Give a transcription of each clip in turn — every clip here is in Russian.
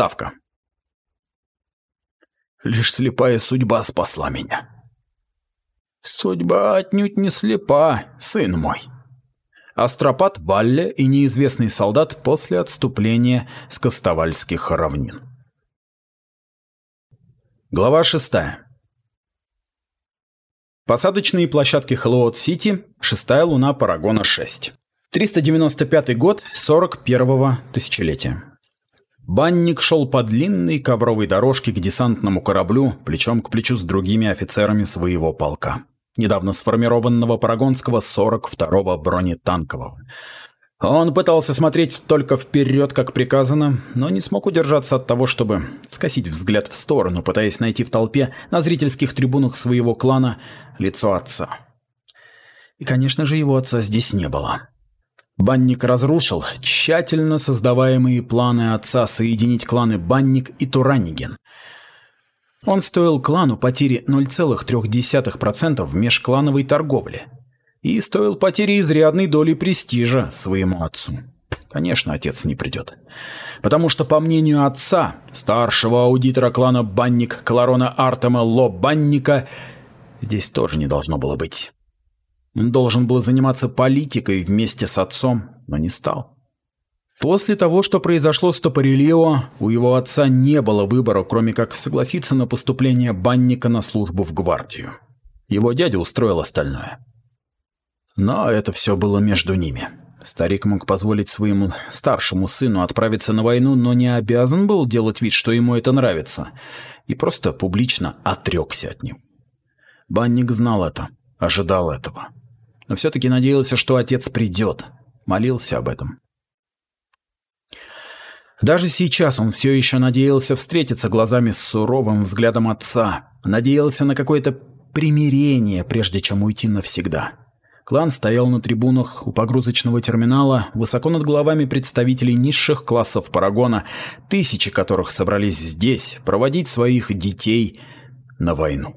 Вставка. Лишь слепая судьба спасла меня. Судьба отнюдь не слепа, сын мой. Астропат Балле и неизвестный солдат после отступления с Костовальских равнин. Глава 6. Посадочные площадки Хэллоуд-Сити, шестая луна Парагона-6. 395 год 41-го тысячелетия. Банник шел по длинной ковровой дорожке к десантному кораблю, плечом к плечу с другими офицерами своего полка, недавно сформированного Парагонского 42-го бронетанкового. Он пытался смотреть только вперед, как приказано, но не смог удержаться от того, чтобы скосить взгляд в сторону, пытаясь найти в толпе на зрительских трибунах своего клана лицо отца. И, конечно же, его отца здесь не было. Банник разрушил тщательно создаваемые планы отца соединить кланы Банник и Тураниген. Он стоил клану потери 0,3% в межклановой торговле и стоил потери изрядной доли престижа своему отцу. Конечно, отец не придет. Потому что, по мнению отца, старшего аудитора клана Банник Кларона Артема Ло Банника, здесь тоже не должно было быть. Он должен был заниматься политикой вместе с отцом, но не стал. После того, что произошло с Топорелио, у его отца не было выбора, кроме как согласиться на поступление банника на службу в гвардию. Его дядя устроил остальное. Но это все было между ними. Старик мог позволить своему старшему сыну отправиться на войну, но не обязан был делать вид, что ему это нравится, и просто публично отрекся от него. Банник знал это, ожидал этого но все-таки надеялся, что отец придет. Молился об этом. Даже сейчас он все еще надеялся встретиться глазами с суровым взглядом отца, надеялся на какое-то примирение, прежде чем уйти навсегда. Клан стоял на трибунах у погрузочного терминала, высоко над головами представителей низших классов Парагона, тысячи которых собрались здесь проводить своих детей на войну.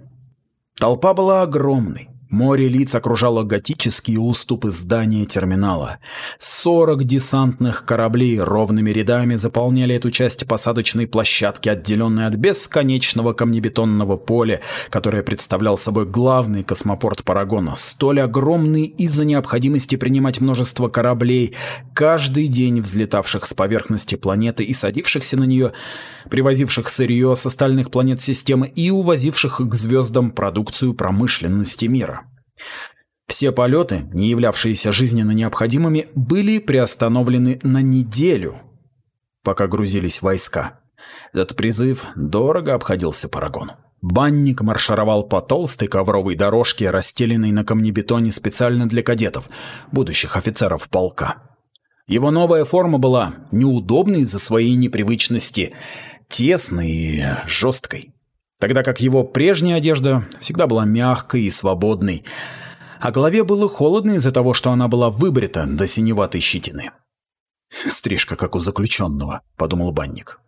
Толпа была огромной. Море лиц окружало готические уступы здания терминала. Сорок десантных кораблей ровными рядами заполняли эту часть посадочной площадки, отделенной от бесконечного камнебетонного поля, которое представлял собой главный космопорт Парагона, столь огромный из-за необходимости принимать множество кораблей, каждый день взлетавших с поверхности планеты и садившихся на нее, привозивших сырье с остальных планет системы и увозивших к звездам продукцию промышленности мира. Все полеты, не являвшиеся жизненно необходимыми, были приостановлены на неделю, пока грузились войска. Этот призыв дорого обходился Парагону. Банник маршировал по толстой ковровой дорожке, расстеленной на камнебетоне специально для кадетов, будущих офицеров полка. Его новая форма была неудобной из-за своей непривычности, тесной и жесткой тогда как его прежняя одежда всегда была мягкой и свободной, а голове было холодно из-за того, что она была выбрита до синеватой щетины. «Стрижка, как у заключенного», — подумал банник.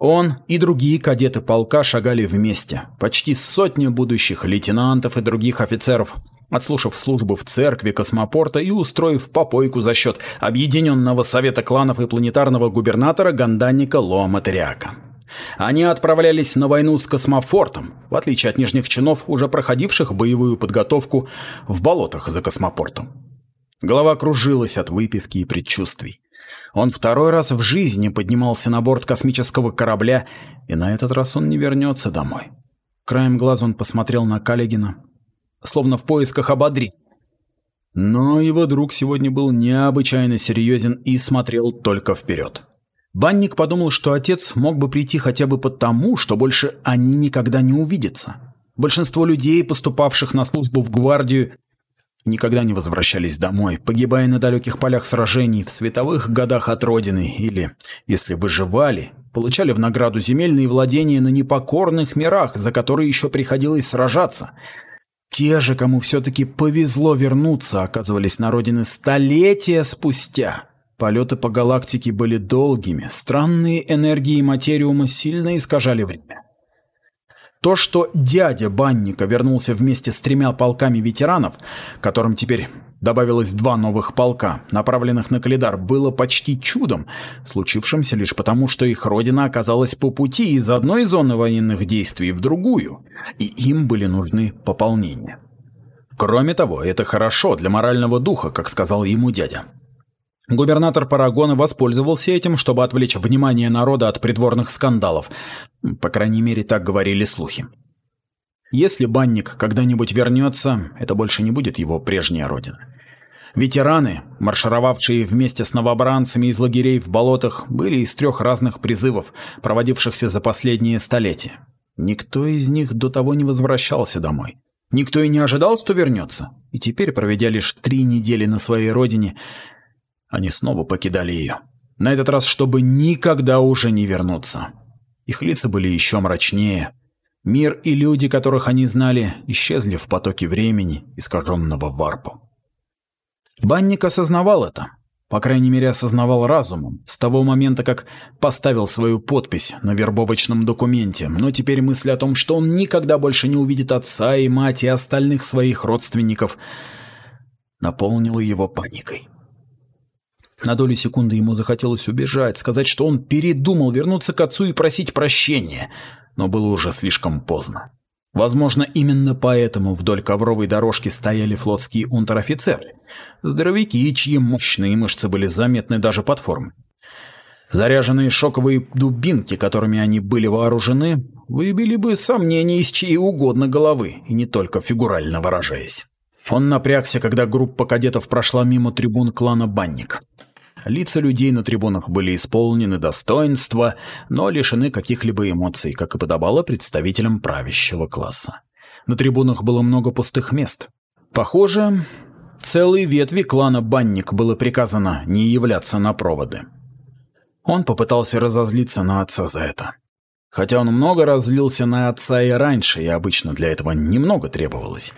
Он и другие кадеты полка шагали вместе, почти сотня будущих лейтенантов и других офицеров, отслушав службу в церкви космопорта и устроив попойку за счет Объединенного Совета Кланов и планетарного губернатора Ганданика Лоа Материака. Они отправлялись на войну с космофортом, в отличие от нижних чинов, уже проходивших боевую подготовку в болотах за космопортом. Голова кружилась от выпивки и предчувствий. Он второй раз в жизни поднимался на борт космического корабля, и на этот раз он не вернется домой. Краем глаза он посмотрел на Каллигина, словно в поисках ободри. Но его друг сегодня был необычайно серьезен и смотрел только вперед. Банник подумал, что отец мог бы прийти хотя бы потому, что больше они никогда не увидятся. Большинство людей, поступавших на службу в гвардию, никогда не возвращались домой, погибая на далеких полях сражений в световых годах от родины или, если выживали, получали в награду земельные владения на непокорных мирах, за которые еще приходилось сражаться. Те же, кому все-таки повезло вернуться, оказывались на родины столетия спустя – Полеты по галактике были долгими, странные энергии материума сильно искажали время. То, что дядя Банника вернулся вместе с тремя полками ветеранов, которым теперь добавилось два новых полка, направленных на Калидар, было почти чудом, случившимся лишь потому, что их родина оказалась по пути из одной зоны военных действий в другую, и им были нужны пополнения. Кроме того, это хорошо для морального духа, как сказал ему дядя. Губернатор Парагона воспользовался этим, чтобы отвлечь внимание народа от придворных скандалов. По крайней мере, так говорили слухи. Если банник когда-нибудь вернется, это больше не будет его прежняя родина. Ветераны, маршировавшие вместе с новобранцами из лагерей в болотах, были из трех разных призывов, проводившихся за последние столетия. Никто из них до того не возвращался домой. Никто и не ожидал, что вернется. И теперь, проведя лишь три недели на своей родине, они снова покидали ее. На этот раз, чтобы никогда уже не вернуться. Их лица были еще мрачнее. Мир и люди, которых они знали, исчезли в потоке времени, искаженного варпом. Банник осознавал это. По крайней мере, осознавал разумом, с того момента, как поставил свою подпись на вербовочном документе, но теперь мысль о том, что он никогда больше не увидит отца и мать и остальных своих родственников, наполнила его паникой. На долю секунды ему захотелось убежать, сказать, что он передумал вернуться к отцу и просить прощения, но было уже слишком поздно. Возможно, именно поэтому вдоль ковровой дорожки стояли флотские унтер-офицеры, здоровяки, чьи мощные мышцы были заметны даже под формой. Заряженные шоковые дубинки, которыми они были вооружены, выбили бы сомнения из чьей угодно головы, и не только фигурально выражаясь. Он напрягся, когда группа кадетов прошла мимо трибун клана Банник. Лица людей на трибунах были исполнены достоинства, но лишены каких-либо эмоций, как и подобало представителям правящего класса. На трибунах было много пустых мест. Похоже, целой ветви клана Банник было приказано не являться на проводы. Он попытался разозлиться на отца за это. Хотя он много разлился на отца и раньше, и обычно для этого немного требовалось.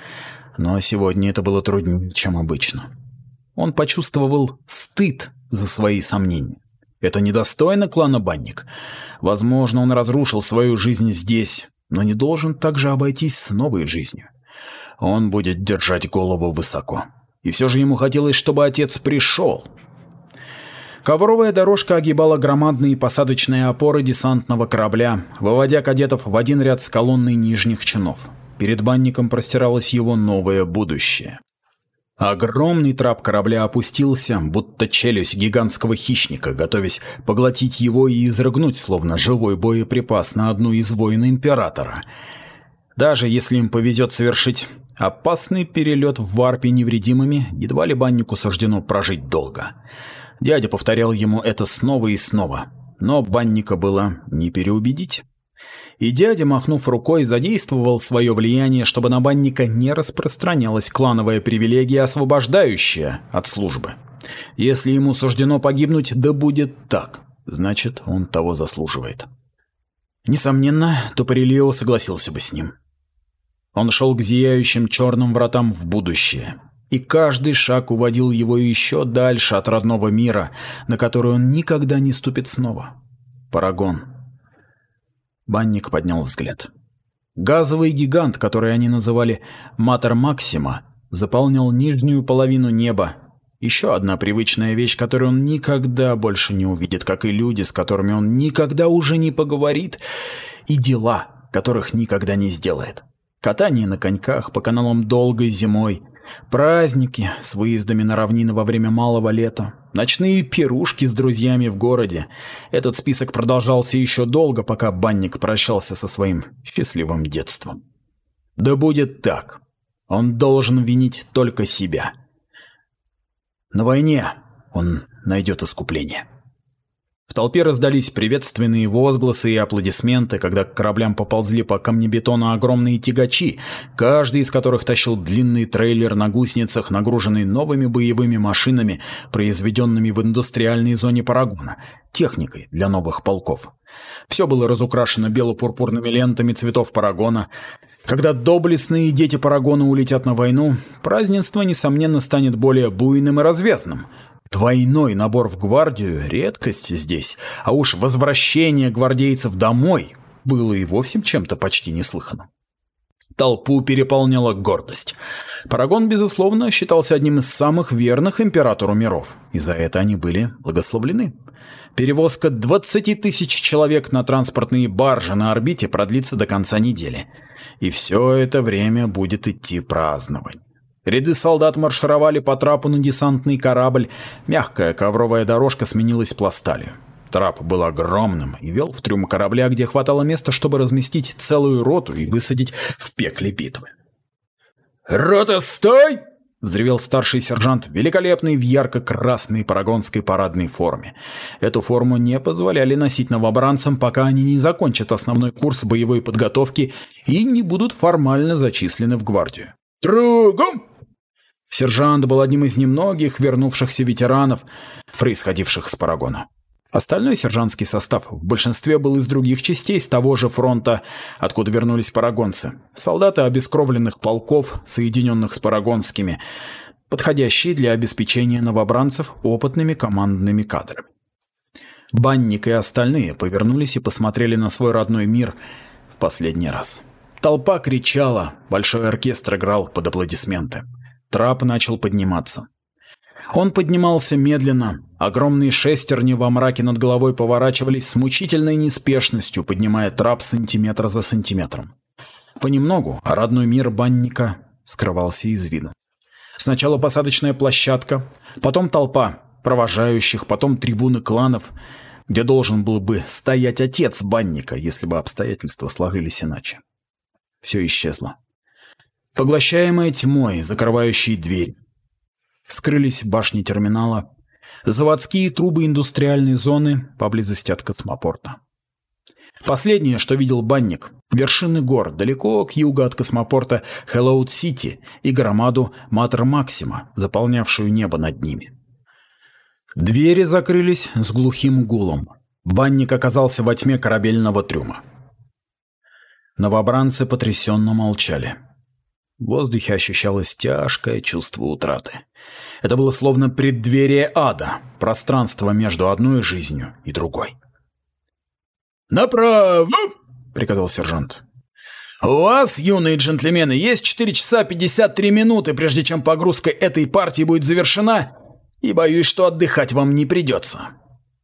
Но сегодня это было труднее, чем обычно. Он почувствовал стыд за свои сомнения. Это недостойно клана Банник. Возможно, он разрушил свою жизнь здесь, но не должен также обойтись с новой жизнью. Он будет держать голову высоко. И все же ему хотелось, чтобы отец пришел. Ковровая дорожка огибала громадные посадочные опоры десантного корабля, выводя кадетов в один ряд с колонной нижних чинов. Перед банником простиралось его новое будущее. Огромный трап корабля опустился, будто челюсть гигантского хищника, готовясь поглотить его и изрыгнуть, словно живой боеприпас на одну из войн Императора. Даже если им повезет совершить опасный перелет в варпе невредимыми, едва ли баннику суждено прожить долго. Дядя повторял ему это снова и снова, но банника было не переубедить и дядя, махнув рукой, задействовал свое влияние, чтобы на банника не распространялась клановая привилегия, освобождающая от службы. Если ему суждено погибнуть, да будет так. Значит, он того заслуживает. Несомненно, Топорильо согласился бы с ним. Он шел к зияющим черным вратам в будущее, и каждый шаг уводил его еще дальше от родного мира, на который он никогда не ступит снова. Парагон. Банник поднял взгляд. Газовый гигант, который они называли Матер Максима, заполнил нижнюю половину неба. Еще одна привычная вещь, которую он никогда больше не увидит, как и люди, с которыми он никогда уже не поговорит, и дела, которых никогда не сделает. Катание на коньках по каналам долгой зимой, праздники с выездами на равнины во время малого лета, ночные пирушки с друзьями в городе. Этот список продолжался еще долго, пока банник прощался со своим счастливым детством. Да будет так. Он должен винить только себя. На войне он найдет искупление. Толпе раздались приветственные возгласы и аплодисменты, когда к кораблям поползли по камнебетону огромные тягачи, каждый из которых тащил длинный трейлер на гусеницах, нагруженный новыми боевыми машинами, произведенными в индустриальной зоне Парагона, техникой для новых полков. Все было разукрашено бело-пурпурными лентами цветов Парагона. Когда доблестные дети Парагона улетят на войну, празднество, несомненно, станет более буйным и развязным – Двойной набор в гвардию – редкость здесь, а уж возвращение гвардейцев домой было и вовсе чем-то почти неслыханным. Толпу переполняла гордость. Парагон, безусловно, считался одним из самых верных императору миров, и за это они были благословлены. Перевозка 20 тысяч человек на транспортные баржи на орбите продлится до конца недели. И все это время будет идти празднование. Ряды солдат маршировали по трапу на десантный корабль, мягкая ковровая дорожка сменилась пласталью. Трап был огромным и вел в трюм корабля, где хватало места, чтобы разместить целую роту и высадить в пекле битвы. «Рота, стой!» — взревел старший сержант, великолепный в ярко-красной парагонской парадной форме. Эту форму не позволяли носить новобранцам, пока они не закончат основной курс боевой подготовки и не будут формально зачислены в гвардию. «Кругом!» Сержант был одним из немногих вернувшихся ветеранов, происходивших с парагона. Остальной сержантский состав в большинстве был из других частей с того же фронта, откуда вернулись парагонцы. Солдаты обескровленных полков, соединенных с парагонскими, подходящие для обеспечения новобранцев опытными командными кадрами. Банник и остальные повернулись и посмотрели на свой родной мир в последний раз. Толпа кричала, большой оркестр играл под аплодисменты. Трап начал подниматься. Он поднимался медленно, огромные шестерни во мраке над головой поворачивались с мучительной неспешностью, поднимая трап сантиметр за сантиметром. Понемногу родной мир банника скрывался из вида. Сначала посадочная площадка, потом толпа провожающих, потом трибуны кланов, где должен был бы стоять отец банника, если бы обстоятельства сложились иначе. Все исчезло. Поглощаемая тьмой, закрывающей дверь, Скрылись башни терминала, заводские трубы индустриальной зоны поблизости от космопорта. Последнее, что видел банник – вершины гор далеко к югу от космопорта Хэллоуд-Сити и громаду Матер Максима, заполнявшую небо над ними. Двери закрылись с глухим гулом. Банник оказался во тьме корабельного трюма. Новобранцы потрясенно молчали. В воздухе ощущалось тяжкое чувство утраты. Это было словно преддверие ада, пространство между одной жизнью и другой. «Направо!» — приказал сержант. «У вас, юные джентльмены, есть 4 часа 53 минуты, прежде чем погрузка этой партии будет завершена, и боюсь, что отдыхать вам не придется.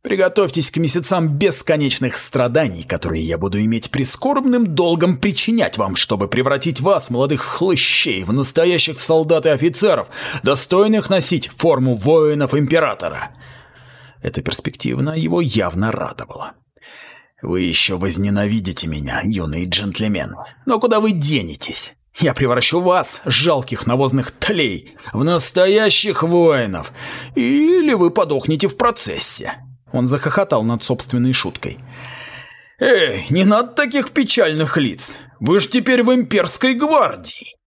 Приготовьтесь к месяцам бесконечных страданий, которые я буду иметь прискорбным долгом причинять вам, чтобы превратить вас, молодых хлыщей, в настоящих солдат и офицеров, достойных носить форму воинов императора. Эта перспектива его явно радовала. Вы еще возненавидите меня, юный джентльмен. Но куда вы денетесь? Я превращу вас, жалких навозных тлей, в настоящих воинов. Или вы подохнете в процессе. Он захохотал над собственной шуткой. «Эй, не надо таких печальных лиц! Вы ж теперь в имперской гвардии!»